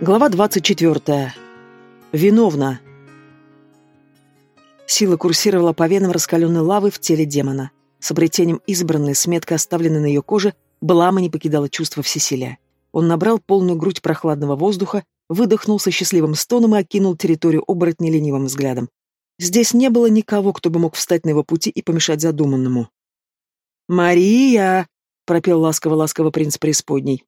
Глава 24. Виновна. Сила курсировала по венам раскаленной лавы в теле демона. С обретением избранной, с оставленной на ее коже, Балама не покидала чувство всесилия. Он набрал полную грудь прохладного воздуха, выдохнул со счастливым стоном и окинул территорию оборотня ленивым взглядом. Здесь не было никого, кто бы мог встать на его пути и помешать задуманному. «Мария!» — пропел ласково-ласково принц преисподней.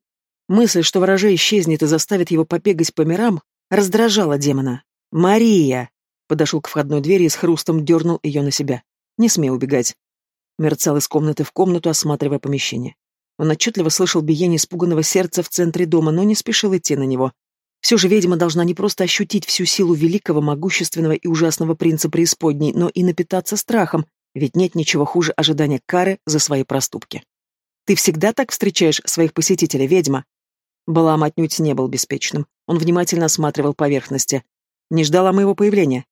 Мысль, что ворожей исчезнет и заставит его побегать по мирам, раздражала демона. «Мария!» Подошел к входной двери и с хрустом дернул ее на себя. «Не смей убегать!» Мерцал из комнаты в комнату, осматривая помещение. Он отчетливо слышал биение испуганного сердца в центре дома, но не спешил идти на него. Все же ведьма должна не просто ощутить всю силу великого, могущественного и ужасного принца преисподней, но и напитаться страхом, ведь нет ничего хуже ожидания кары за свои проступки. «Ты всегда так встречаешь своих посетителей, ведьма?» Балам отнюдь не был беспечным. Он внимательно осматривал поверхности. Не ждала моего появления.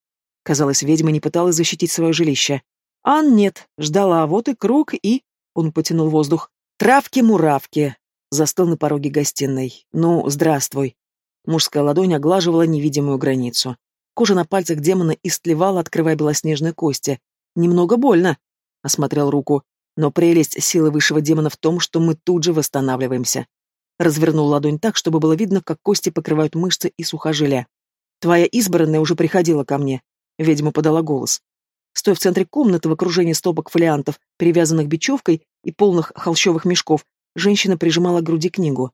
Казалось, ведьма не пыталась защитить свое жилище. Ан нет, ждала, вот и круг, и... Он потянул воздух. «Травки-муравки!» Застыл на пороге гостиной. «Ну, здравствуй!» Мужская ладонь оглаживала невидимую границу. Кожа на пальцах демона истлевала, открывая белоснежные кости. «Немного больно», — осмотрел руку. «Но прелесть силы высшего демона в том, что мы тут же восстанавливаемся. Развернул ладонь так, чтобы было видно, как кости покрывают мышцы и сухожилия. «Твоя избранная уже приходила ко мне», — ведьма подала голос. Стоя в центре комнаты в окружении стопок фолиантов, перевязанных бечевкой и полных холщовых мешков, женщина прижимала к груди книгу.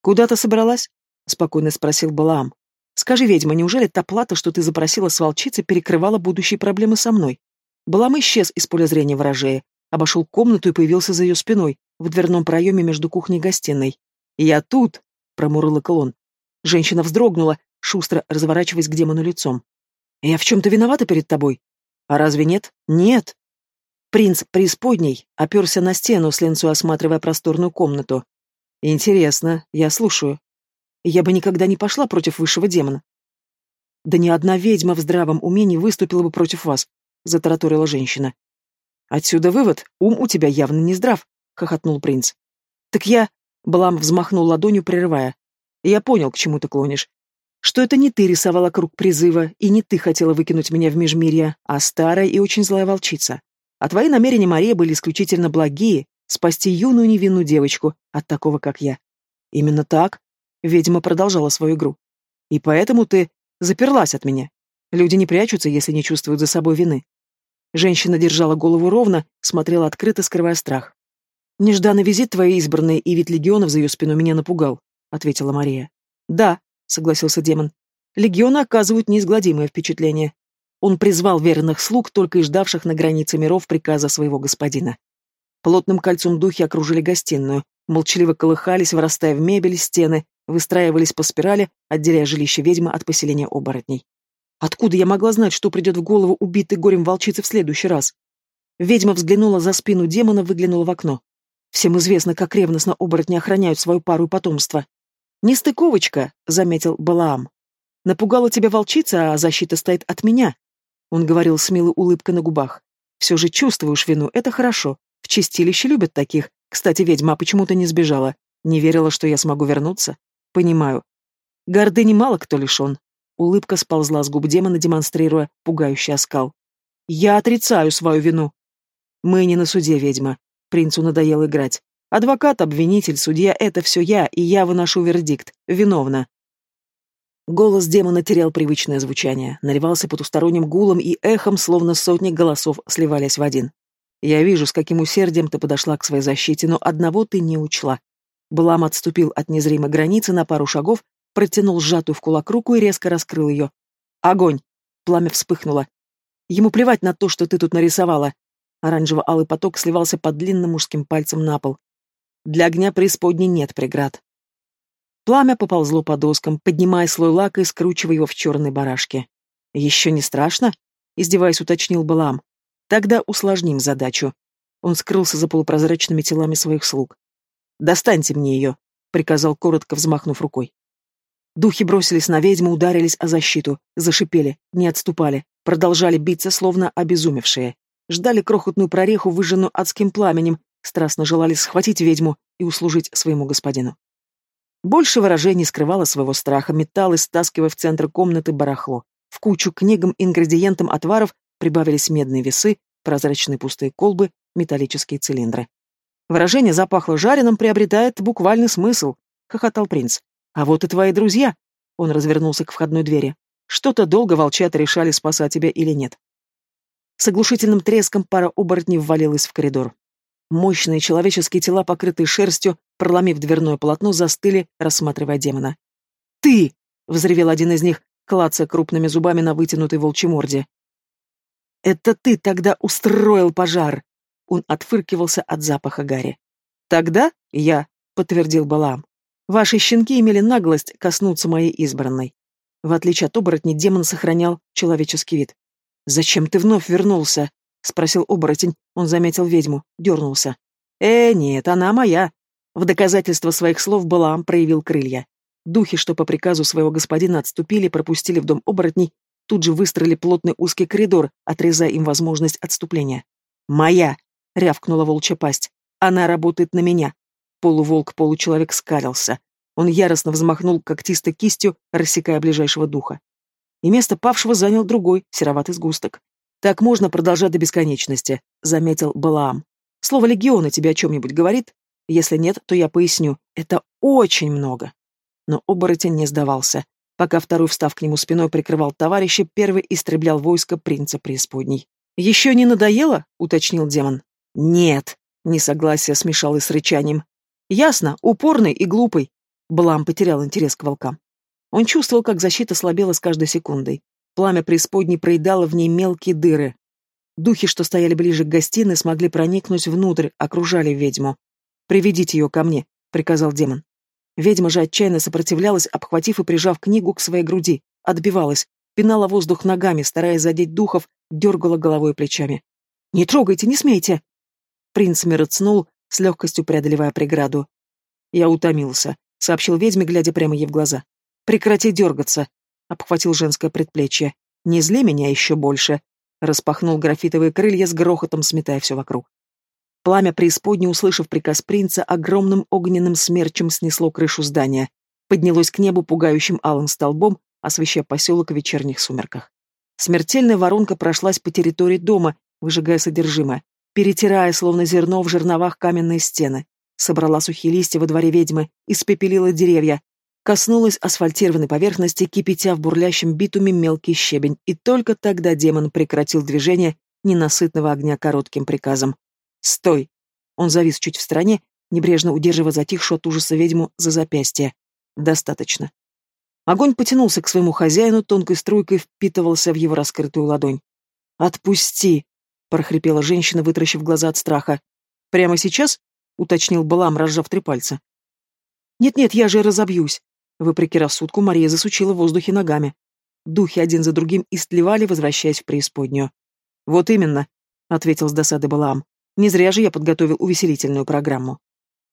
«Куда ты собралась?» — спокойно спросил Балаам. «Скажи, ведьма, неужели та плата, что ты запросила с волчицы, перекрывала будущие проблемы со мной?» Балаам исчез из поля зрения ворожея, обошел комнату и появился за ее спиной, в дверном проеме между кухней и гостиной. «Я тут!» — промурлыкал он. Женщина вздрогнула, шустро разворачиваясь к демону лицом. «Я в чем-то виновата перед тобой?» «А разве нет?» «Нет!» Принц преисподней оперся на стену, с ленцу осматривая просторную комнату. «Интересно, я слушаю. Я бы никогда не пошла против высшего демона». «Да ни одна ведьма в здравом уме не выступила бы против вас», — затараторила женщина. «Отсюда вывод, ум у тебя явно не здрав», — хохотнул принц. «Так я...» Блам взмахнул ладонью, прерывая. «Я понял, к чему ты клонишь. Что это не ты рисовала круг призыва, и не ты хотела выкинуть меня в межмирье, а старая и очень злая волчица. А твои намерения, Мария, были исключительно благие — спасти юную невинную девочку от такого, как я. Именно так ведьма продолжала свою игру. И поэтому ты заперлась от меня. Люди не прячутся, если не чувствуют за собой вины. Женщина держала голову ровно, смотрела открыто, скрывая страх. «Нежданный визит твоей избранной и вид легионов за ее спину меня напугал», — ответила Мария. «Да», — согласился демон. «Легионы оказывают неизгладимое впечатление. Он призвал верных слуг, только и ждавших на границе миров приказа своего господина. Плотным кольцом духи окружили гостиную, молчаливо колыхались, вырастая в мебель, стены, выстраивались по спирали, отделяя жилище ведьмы от поселения оборотней. Откуда я могла знать, что придет в голову убитой горем волчицы в следующий раз? Ведьма взглянула за спину демона, выглянула в окно. Всем известно, как ревностно оборотни охраняют свою пару и потомство. «Нестыковочка», — заметил Балаам. «Напугала тебя волчица, а защита стоит от меня», — он говорил с милой улыбкой на губах. «Все же чувствуешь вину, это хорошо. В чистилище любят таких. Кстати, ведьма почему-то не сбежала. Не верила, что я смогу вернуться. Понимаю. Гордыни мало кто лишен». Улыбка сползла с губ демона, демонстрируя пугающий оскал. «Я отрицаю свою вину». «Мы не на суде, ведьма. Принцу надоело играть. Адвокат, обвинитель, судья — это все я, и я выношу вердикт. Виновна. Голос демона терял привычное звучание, наливался потусторонним гулом и эхом, словно сотни голосов сливались в один. Я вижу, с каким усердием ты подошла к своей защите, но одного ты не учла. Блам отступил от незримой границы на пару шагов, протянул сжатую в кулак руку и резко раскрыл ее. Огонь! Пламя вспыхнуло. Ему плевать на то, что ты тут нарисовала. Оранжево-алый поток сливался под длинным мужским пальцем на пол. Для огня преисподней нет преград. Пламя поползло по доскам, поднимая слой лака и скручивая его в черной барашке. «Еще не страшно?» — издеваясь, уточнил Балам. «Тогда усложним задачу». Он скрылся за полупрозрачными телами своих слуг. «Достаньте мне ее», — приказал коротко, взмахнув рукой. Духи бросились на ведьму, ударились о защиту, зашипели, не отступали, продолжали биться, словно обезумевшие ждали крохотную прореху, выжженную адским пламенем, страстно желали схватить ведьму и услужить своему господину. Больше выражений скрывала своего страха, металлась, стаскивая в центр комнаты барахло. В кучу книгам, ингредиентам отваров прибавились медные весы, прозрачные пустые колбы, металлические цилиндры. Выражение «запахло жареным» приобретает буквальный смысл, — хохотал принц. «А вот и твои друзья!» Он развернулся к входной двери. «Что-то долго волчата решали, спасать тебя или нет». С оглушительным треском пара оборотней ввалилась в коридор. Мощные человеческие тела, покрытые шерстью, проломив дверное полотно, застыли, рассматривая демона. «Ты!» — взревел один из них, клацая крупными зубами на вытянутой волчьей морде. «Это ты тогда устроил пожар!» Он отфыркивался от запаха гари. «Тогда я», — подтвердил Балаам. «Ваши щенки имели наглость коснуться моей избранной». В отличие от оборотней, демон сохранял человеческий вид. «Зачем ты вновь вернулся?» — спросил оборотень. Он заметил ведьму, дернулся. «Э, нет, она моя!» В доказательство своих слов Балаам проявил крылья. Духи, что по приказу своего господина отступили, пропустили в дом оборотней, тут же выстроили плотный узкий коридор, отрезая им возможность отступления. «Моя!» — рявкнула волчья пасть. «Она работает на меня!» Полуволк-получеловек скалился. Он яростно взмахнул когтистой кистью, рассекая ближайшего духа. И место павшего занял другой, сероватый сгусток. «Так можно продолжать до бесконечности», — заметил Балаам. «Слово «легионы» тебе о чем-нибудь говорит? Если нет, то я поясню. Это очень много». Но оборотень не сдавался. Пока второй, встав к нему спиной, прикрывал товарища, первый истреблял войско принца преисподней. «Еще не надоело?» — уточнил демон. «Нет», — несогласие смешалось с рычанием. «Ясно, упорный и глупый». Блам потерял интерес к волкам. Он чувствовал, как защита слабела с каждой секундой. Пламя преисподней проедало в ней мелкие дыры. Духи, что стояли ближе к гостиной, смогли проникнуть внутрь, окружали ведьму. «Приведите ее ко мне», — приказал демон. Ведьма же отчаянно сопротивлялась, обхватив и прижав книгу к своей груди, отбивалась, пинала воздух ногами, стараясь задеть духов, дергала головой и плечами. «Не трогайте, не смейте!» Принц мерцнул, с легкостью преодолевая преграду. «Я утомился», — сообщил ведьме, глядя прямо ей в глаза. «Прекрати дергаться обхватил женское предплечье. «Не зли меня еще больше!» Распахнул графитовые крылья с грохотом, сметая все вокруг. Пламя преисподней, услышав приказ принца, огромным огненным смерчем снесло крышу здания. Поднялось к небу пугающим алым столбом, освещая поселок в вечерних сумерках. Смертельная воронка прошлась по территории дома, выжигая содержимое, перетирая, словно зерно в жерновах каменные стены. Собрала сухие листья во дворе ведьмы, испепелила деревья, коснулась асфальтированной поверхности, кипятя в бурлящем битуме мелкий щебень, и только тогда демон прекратил движение ненасытного огня коротким приказом. «Стой!» Он завис чуть в стороне, небрежно удерживая затихшую от ужаса ведьму за запястье. «Достаточно». Огонь потянулся к своему хозяину, тонкой струйкой впитывался в его раскрытую ладонь. «Отпусти!» — прохрипела женщина, вытращив глаза от страха. «Прямо сейчас?» — уточнил Балам, разжав три пальца. «Нет-нет, я же разобьюсь!» Вопреки рассудку, Мария засучила в воздухе ногами. Духи один за другим истлевали, возвращаясь в преисподнюю. «Вот именно», — ответил с досады Балаам. «Не зря же я подготовил увеселительную программу».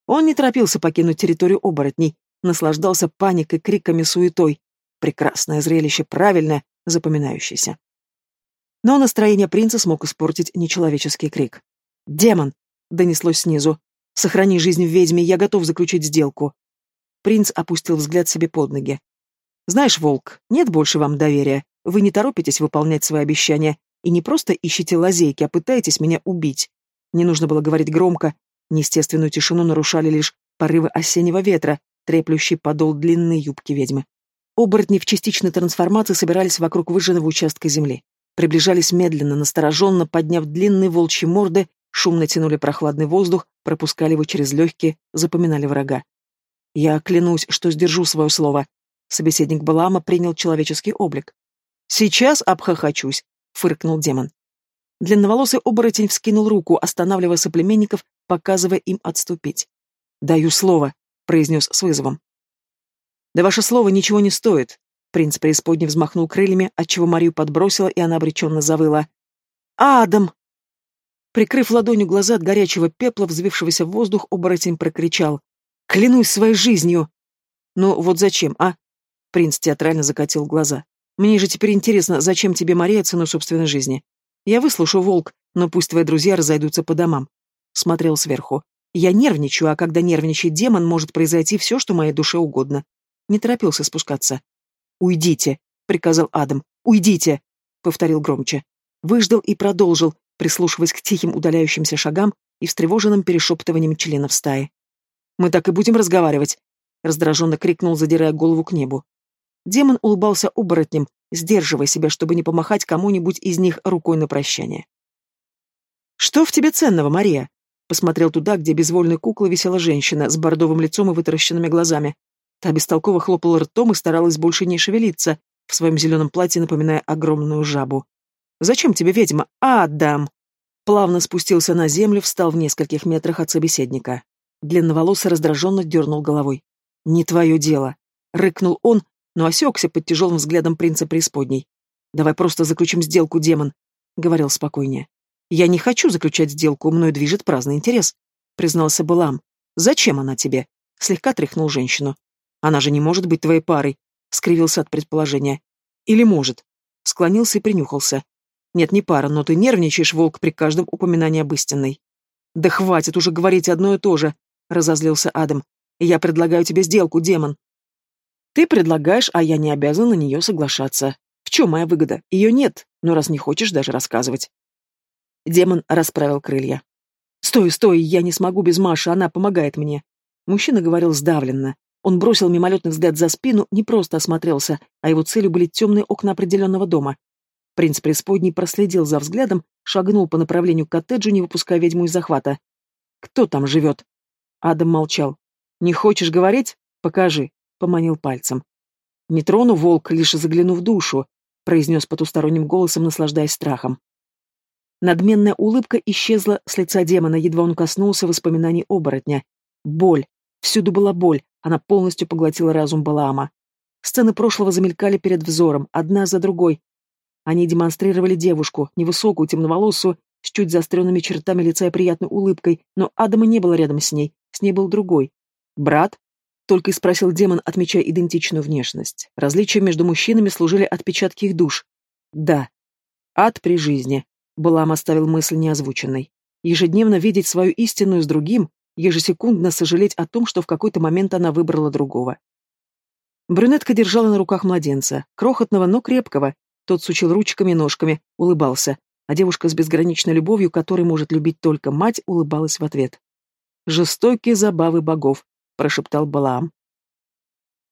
Он не торопился покинуть территорию оборотней, наслаждался паникой, криками, суетой. Прекрасное зрелище, правильное, запоминающееся. Но настроение принца смог испортить нечеловеческий крик. «Демон!» — донеслось снизу. «Сохрани жизнь ведьме, я готов заключить сделку». Принц опустил взгляд себе под ноги. «Знаешь, Волк, нет больше вам доверия. Вы не торопитесь выполнять свои обещания и не просто ищете лазейки, а пытаетесь меня убить. Не нужно было говорить громко. Неестественную тишину нарушали лишь порывы осеннего ветра, треплющий подол длинной юбки ведьмы. Оборотни в частичной трансформации собирались вокруг выжженного участка земли. Приближались медленно, настороженно, подняв длинные волчьи морды, шумно тянули прохладный воздух, пропускали его через легкие, запоминали врага. Я клянусь, что сдержу свое слово. Собеседник Балаама принял человеческий облик. Сейчас обхохочусь, фыркнул демон. Длинноволосый оборотень вскинул руку, останавливая соплеменников, показывая им отступить. «Даю слово», — произнес с вызовом. «Да ваше слово ничего не стоит», — принц преисподней взмахнул крыльями, отчего Марию подбросила, и она обреченно завыла. «Адам!» Прикрыв ладонью глаза от горячего пепла, взвившегося в воздух, оборотень прокричал. Клянусь своей жизнью. Ну вот зачем, а? Принц театрально закатил глаза. Мне же теперь интересно, зачем тебе Мария ценой собственной жизни? Я выслушаю, волк, но пусть твои друзья разойдутся по домам. Смотрел сверху. Я нервничаю, а когда нервничает демон, может произойти все, что моей душе угодно. Не торопился спускаться. «Уйдите», — приказал Адам. «Уйдите», — повторил громче. Выждал и продолжил, прислушиваясь к тихим удаляющимся шагам и встревоженным перешептыванием членов стаи. «Мы так и будем разговаривать», — раздраженно крикнул, задирая голову к небу. Демон улыбался оборотнем, сдерживая себя, чтобы не помахать кому-нибудь из них рукой на прощание. «Что в тебе ценного, Мария?» Посмотрел туда, где безвольной куклой висела женщина с бордовым лицом и вытаращенными глазами. Та бестолково хлопала ртом и старалась больше не шевелиться, в своем зеленом платье напоминая огромную жабу. «Зачем тебе ведьма? Адам!» Плавно спустился на землю, встал в нескольких метрах от собеседника. Длинноволосый раздраженно дернул головой. «Не твое дело!» — рыкнул он, но осекся под тяжелым взглядом принца преисподней. «Давай просто заключим сделку, демон», — говорил спокойнее. «Я не хочу заключать сделку, мной движет праздный интерес», — признался Балам. «Зачем она тебе?» — слегка тряхнул женщину. «Она же не может быть твоей парой», — скривился от предположения. «Или может?» — склонился и принюхался. «Нет, не пара, но ты нервничаешь, волк, при каждом упоминании об истинной». «Да хватит уже говорить одно и то же», — разозлился Адам. «Я предлагаю тебе сделку, демон». Ты предлагаешь, а я не обязан на нее соглашаться. В чем моя выгода? Ее нет, но раз не хочешь даже рассказывать. Демон расправил крылья. «Стой, стой, я не смогу без Маши, она помогает мне». Мужчина говорил сдавленно. Он бросил мимолетный взгляд за спину, не просто осмотрелся, а его целью были темные окна определенного дома. Принц преисподней проследил за взглядом, шагнул по направлению к коттеджу, не выпуская ведьму из захвата. «Кто там живет?» Адам молчал. «Не хочешь говорить? Покажи». — поманил пальцем. «Не трону, волк, лишь загляну в душу», — произнес потусторонним голосом, наслаждаясь страхом. Надменная улыбка исчезла с лица демона, едва он коснулся воспоминаний оборотня. Боль. Всюду была боль, она полностью поглотила разум Балаама. Сцены прошлого замелькали перед взором, одна за другой. Они демонстрировали девушку, невысокую, темноволосую, с чуть заостренными чертами лица и приятной улыбкой, но Адама не было рядом с ней, с ней был другой. Брат? Только и спросил демон, отмечая идентичную внешность. Различия между мужчинами служили отпечатки их душ. Да. Ад при жизни. Балам оставил мысль неозвученной. Ежедневно видеть свою истинную с другим, ежесекундно сожалеть о том, что в какой-то момент она выбрала другого. Брюнетка держала на руках младенца, крохотного, но крепкого. Тот сучил ручками и ножками, улыбался, а девушка с безграничной любовью, которой может любить только мать, улыбалась в ответ. Жестокие забавы богов, — прошептал Балаам.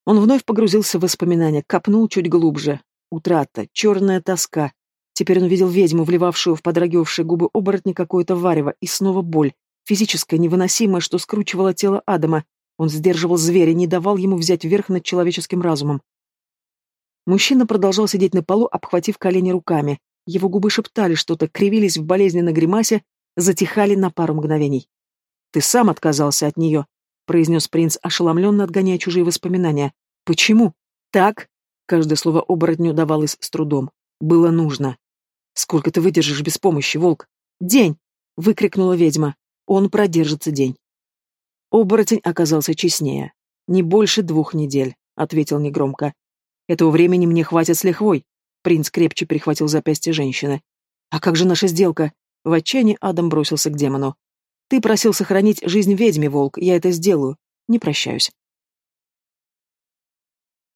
Он вновь погрузился в воспоминания, копнул чуть глубже. Утрата, черная тоска. Теперь он видел ведьму, вливавшую в подрагивавшие губы оборотня какое-то варево, и снова боль, физическая, невыносимая, что скручивало тело Адама. Он сдерживал зверя, не давал ему взять верх над человеческим разумом. Мужчина продолжал сидеть на полу, обхватив колени руками. Его губы шептали что-то, кривились в болезненной гримасе, затихали на пару мгновений. «Ты сам отказался от нее», — произнес принц, ошеломленно отгоняя чужие воспоминания. «Почему?» «Так?» — каждое слово оборотню давалось с трудом. «Было нужно». «Сколько ты выдержишь без помощи, волк?» «День!» — выкрикнула ведьма. «Он продержится день». Оборотень оказался честнее. «Не больше двух недель», — ответил негромко. «Этого времени мне хватит с лихвой». Принц крепче перехватил запястье женщины. «А как же наша сделка?» В отчаянии Адам бросился к демону. Ты просил сохранить жизнь ведьме, волк, я это сделаю. Не прощаюсь.